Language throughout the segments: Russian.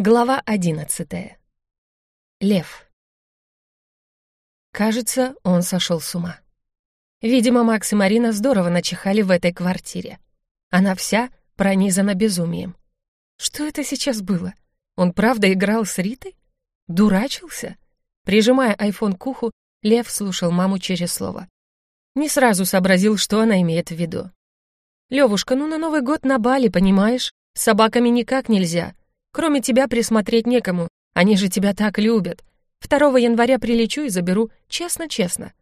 Глава одиннадцатая. Лев. Кажется, он сошел с ума. Видимо, Макс и Марина здорово начихали в этой квартире. Она вся пронизана безумием. Что это сейчас было? Он правда играл с Ритой? Дурачился? Прижимая айфон к уху, Лев слушал маму через слово. Не сразу сообразил, что она имеет в виду. «Левушка, ну на Новый год на Бали, понимаешь? С собаками никак нельзя. Кроме тебя присмотреть некому, они же тебя так любят. 2 января прилечу и заберу, честно-честно.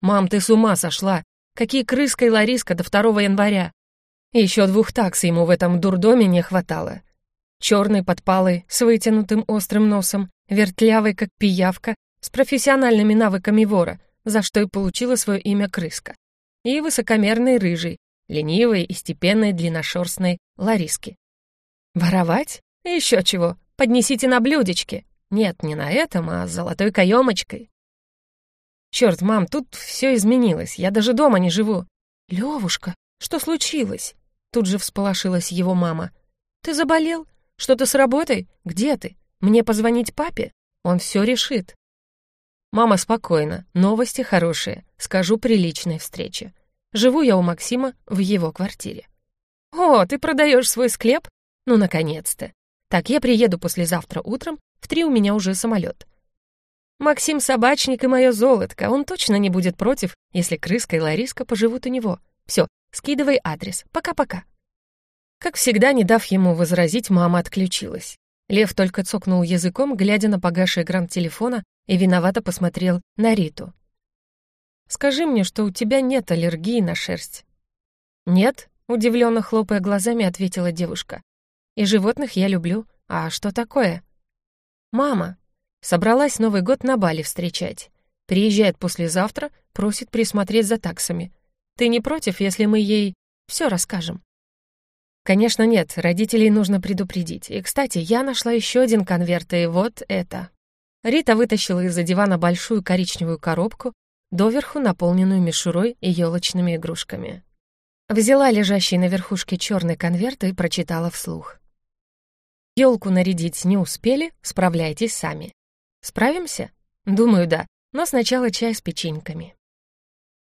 Мам, ты с ума сошла. Какие крыска и Лариска до 2 января? Еще двух такс ему в этом дурдоме не хватало. Черный подпалый, с вытянутым острым носом, вертлявый, как пиявка, с профессиональными навыками вора, за что и получила свое имя крыска. И высокомерный рыжий, ленивый и степенной длинношерстной Лариски. Воровать? Еще чего, поднесите на блюдечке. Нет, не на этом, а с золотой каемочкой. Черт, мам, тут все изменилось, я даже дома не живу. Левушка, что случилось? Тут же всполошилась его мама. Ты заболел? Что-то с работой? Где ты? Мне позвонить папе? Он все решит. Мама, спокойно, новости хорошие, скажу при личной встрече. Живу я у Максима в его квартире. О, ты продаешь свой склеп? Ну, наконец-то. Так, я приеду послезавтра утром, в три у меня уже самолет. Максим собачник и мое золотко, он точно не будет против, если крыска и Лариска поживут у него. Все, скидывай адрес. Пока-пока. Как всегда, не дав ему возразить, мама отключилась. Лев только цокнул языком, глядя на погасший экран телефона, и виновато посмотрел на Риту. «Скажи мне, что у тебя нет аллергии на шерсть». «Нет», — удивленно хлопая глазами, ответила девушка. И животных я люблю. А что такое? Мама. Собралась Новый год на Бали встречать. Приезжает послезавтра, просит присмотреть за таксами. Ты не против, если мы ей все расскажем? Конечно, нет, родителей нужно предупредить. И, кстати, я нашла еще один конверт, и вот это. Рита вытащила из-за дивана большую коричневую коробку, доверху наполненную мишурой и елочными игрушками. Взяла лежащий на верхушке черный конверт и прочитала вслух. Елку нарядить не успели, справляйтесь сами. Справимся? Думаю, да, но сначала чай с печеньками.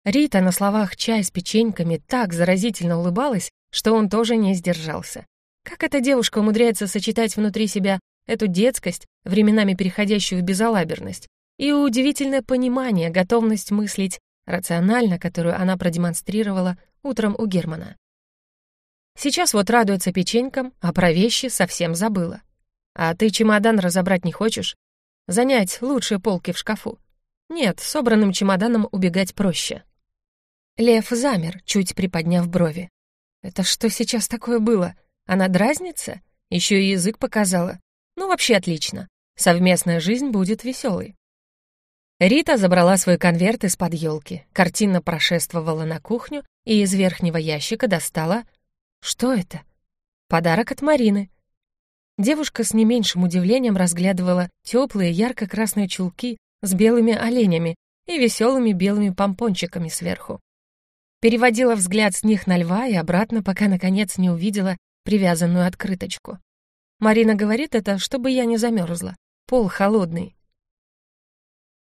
Рита на словах «чай с печеньками» так заразительно улыбалась, что он тоже не сдержался. Как эта девушка умудряется сочетать внутри себя эту детскость, временами переходящую в безалаберность, и удивительное понимание, готовность мыслить рационально, которую она продемонстрировала утром у Германа. Сейчас вот радуется печенькам, а про вещи совсем забыла. А ты чемодан разобрать не хочешь? Занять лучшие полки в шкафу? Нет, собранным чемоданом убегать проще. Лев замер, чуть приподняв брови. Это что сейчас такое было? Она дразнится? Еще и язык показала. Ну, вообще отлично. Совместная жизнь будет веселой. Рита забрала свой конверт из-под елки, картинно прошествовала на кухню и из верхнего ящика достала что это? Подарок от Марины. Девушка с не меньшим удивлением разглядывала теплые ярко-красные чулки с белыми оленями и веселыми белыми помпончиками сверху. Переводила взгляд с них на льва и обратно, пока, наконец, не увидела привязанную открыточку. Марина говорит это, чтобы я не замерзла. Пол холодный.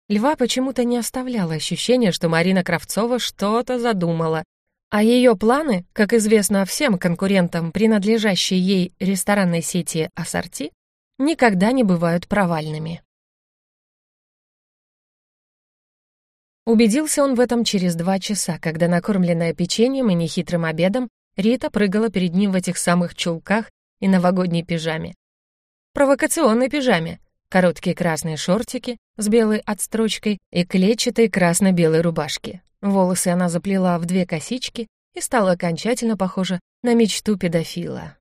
Льва почему-то не оставляло ощущение, что Марина Кравцова что-то задумала а ее планы, как известно всем конкурентам, принадлежащей ей ресторанной сети «Ассорти», никогда не бывают провальными. Убедился он в этом через два часа, когда, накормленная печеньем и нехитрым обедом, Рита прыгала перед ним в этих самых чулках и новогодней пижаме. Провокационной пижаме, короткие красные шортики с белой отстрочкой и клетчатой красно-белой рубашки. Волосы она заплела в две косички и стала окончательно похожа на мечту педофила.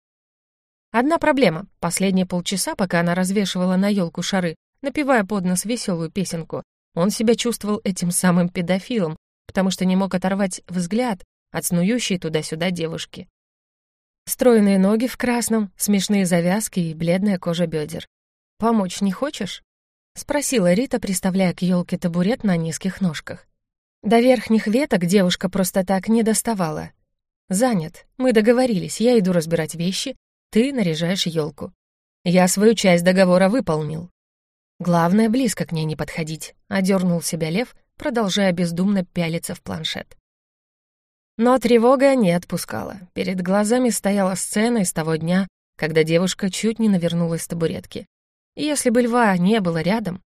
Одна проблема. Последние полчаса, пока она развешивала на елку шары, напевая под нос веселую песенку, он себя чувствовал этим самым педофилом, потому что не мог оторвать взгляд от снующей туда-сюда девушки. Стройные ноги в красном, смешные завязки и бледная кожа бедер. «Помочь не хочешь?» — спросила Рита, приставляя к елке табурет на низких ножках. До верхних веток девушка просто так не доставала. «Занят. Мы договорились, я иду разбирать вещи, ты наряжаешь елку. Я свою часть договора выполнил. Главное, близко к ней не подходить, одернул себя лев, продолжая бездумно пялиться в планшет. Но тревога не отпускала. Перед глазами стояла сцена из того дня, когда девушка чуть не навернулась с табуретки. Если бы льва не было рядом...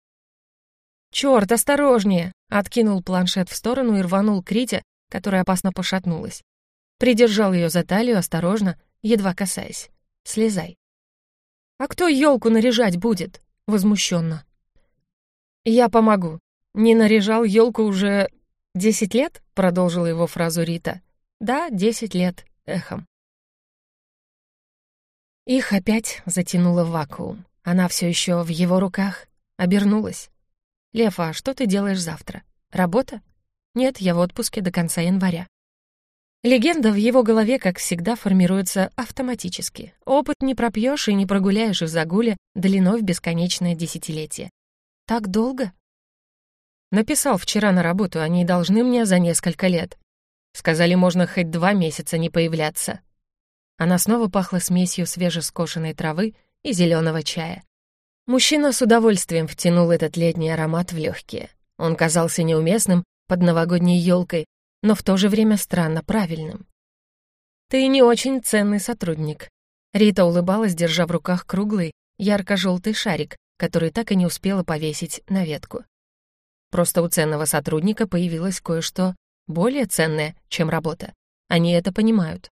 «Чёрт, осторожнее!» — откинул планшет в сторону и рванул Критя, которая опасно пошатнулась. Придержал ее за талию осторожно, едва касаясь. «Слезай». «А кто елку наряжать будет?» — возмущенно. «Я помогу. Не наряжал елку уже десять лет?» — продолжила его фразу Рита. «Да, десять лет. Эхом». Их опять затянуло в вакуум. Она все еще в его руках. Обернулась. «Лев, а что ты делаешь завтра? Работа?» «Нет, я в отпуске до конца января». Легенда в его голове, как всегда, формируется автоматически. Опыт не пропьешь и не прогуляешь из загуля длиной в бесконечное десятилетие. Так долго? Написал вчера на работу, они должны мне за несколько лет. Сказали, можно хоть два месяца не появляться. Она снова пахла смесью свежескошенной травы и зеленого чая. Мужчина с удовольствием втянул этот летний аромат в легкие. Он казался неуместным под новогодней елкой, но в то же время странно правильным. «Ты не очень ценный сотрудник». Рита улыбалась, держа в руках круглый, ярко-желтый шарик, который так и не успела повесить на ветку. Просто у ценного сотрудника появилось кое-что более ценное, чем работа. Они это понимают.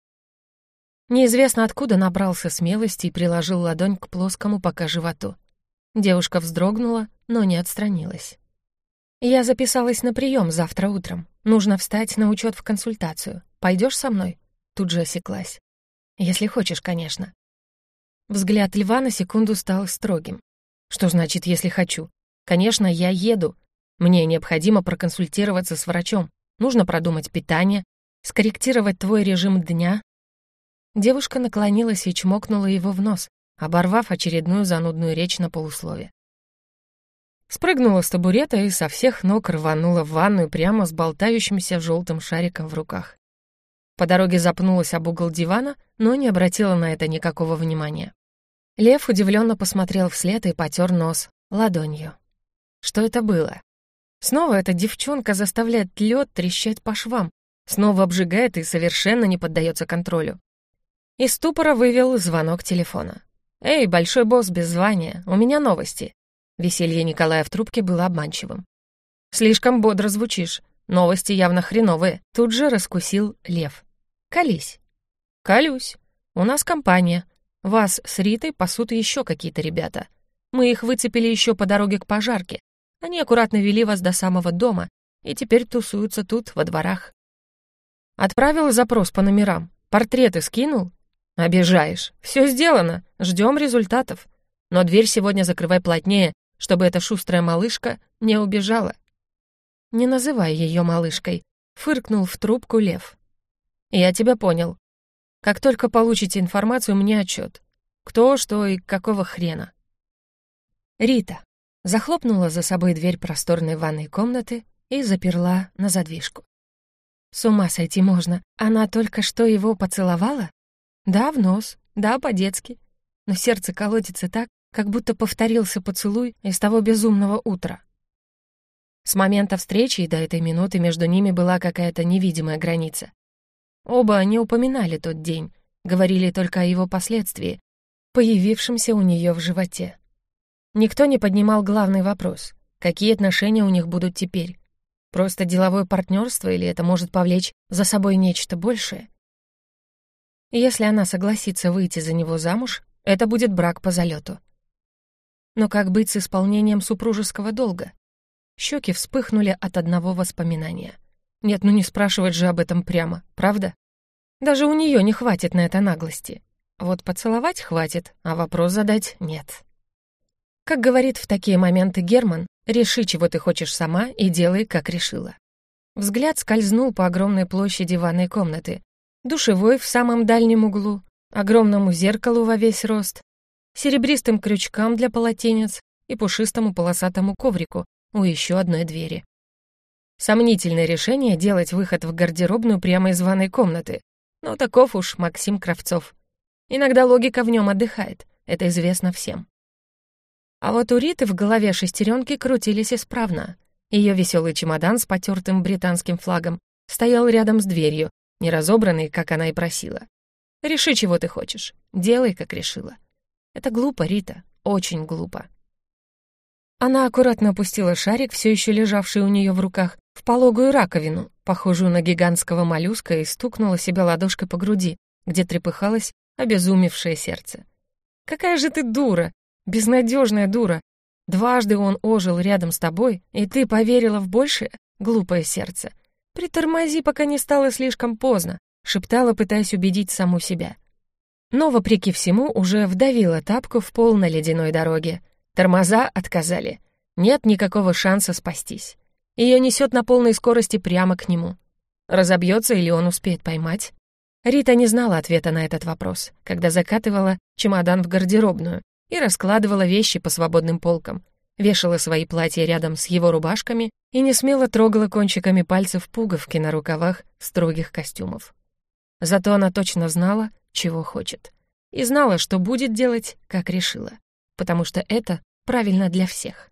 Неизвестно откуда набрался смелости и приложил ладонь к плоскому пока животу. Девушка вздрогнула, но не отстранилась. «Я записалась на прием завтра утром. Нужно встать на учет в консультацию. Пойдешь со мной?» Тут же осеклась. «Если хочешь, конечно». Взгляд льва на секунду стал строгим. «Что значит «если хочу»? Конечно, я еду. Мне необходимо проконсультироваться с врачом. Нужно продумать питание, скорректировать твой режим дня». Девушка наклонилась и чмокнула его в нос, оборвав очередную занудную речь на полуслове. Спрыгнула с табурета и со всех ног рванула в ванную прямо с болтающимся желтым шариком в руках. По дороге запнулась об угол дивана, но не обратила на это никакого внимания. Лев удивленно посмотрел вслед и потер нос ладонью. Что это было? Снова эта девчонка заставляет лед трещать по швам, снова обжигает и совершенно не поддается контролю. Из ступора вывел звонок телефона. «Эй, большой босс без звания, у меня новости. Веселье Николая в трубке было обманчивым. «Слишком бодро звучишь. Новости явно хреновые». Тут же раскусил Лев. «Колись». «Колюсь. У нас компания. Вас с Ритой пасут еще какие-то ребята. Мы их выцепили еще по дороге к пожарке. Они аккуратно вели вас до самого дома и теперь тусуются тут, во дворах». Отправил запрос по номерам. Портреты скинул? Обижаешь. Все сделано. Ждем результатов. Но дверь сегодня закрывай плотнее, чтобы эта шустрая малышка не убежала. «Не называй ее малышкой», — фыркнул в трубку Лев. «Я тебя понял. Как только получите информацию, мне отчет. Кто, что и какого хрена». Рита захлопнула за собой дверь просторной ванной комнаты и заперла на задвижку. С ума сойти можно. Она только что его поцеловала? Да, в нос, да, по-детски. Но сердце колотится так, как будто повторился поцелуй из того безумного утра. С момента встречи и до этой минуты между ними была какая-то невидимая граница. Оба не упоминали тот день, говорили только о его последствии, появившемся у нее в животе. Никто не поднимал главный вопрос — какие отношения у них будут теперь? Просто деловое партнерство или это может повлечь за собой нечто большее? Если она согласится выйти за него замуж, это будет брак по залету. Но как быть с исполнением супружеского долга? Щеки вспыхнули от одного воспоминания. Нет, ну не спрашивать же об этом прямо, правда? Даже у нее не хватит на это наглости. Вот поцеловать хватит, а вопрос задать нет. Как говорит в такие моменты Герман, реши, чего ты хочешь сама, и делай, как решила. Взгляд скользнул по огромной площади ванной комнаты, душевой в самом дальнем углу, огромному зеркалу во весь рост, серебристым крючкам для полотенец и пушистому полосатому коврику у еще одной двери. Сомнительное решение делать выход в гардеробную прямо из ванной комнаты, но таков уж Максим Кравцов. Иногда логика в нем отдыхает, это известно всем. А вот у Риты в голове шестеренки крутились исправно. Ее веселый чемодан с потертым британским флагом стоял рядом с дверью, не разобранный, как она и просила. «Реши, чего ты хочешь. Делай, как решила». Это глупо, Рита, очень глупо. Она аккуратно опустила шарик, все еще лежавший у нее в руках, в пологую раковину, похожую на гигантского моллюска, и стукнула себя ладошкой по груди, где трепыхалось обезумевшее сердце. «Какая же ты дура! Безнадежная дура! Дважды он ожил рядом с тобой, и ты поверила в большее, глупое сердце. Притормози, пока не стало слишком поздно», шептала, пытаясь убедить саму себя. Но, вопреки всему, уже вдавила тапку в пол на ледяной дороге. Тормоза отказали. Нет никакого шанса спастись. Ее несет на полной скорости прямо к нему. Разобьется или он успеет поймать? Рита не знала ответа на этот вопрос, когда закатывала чемодан в гардеробную и раскладывала вещи по свободным полкам, вешала свои платья рядом с его рубашками и не смело трогала кончиками пальцев пуговки на рукавах строгих костюмов. Зато она точно знала, чего хочет. И знала, что будет делать, как решила. Потому что это правильно для всех.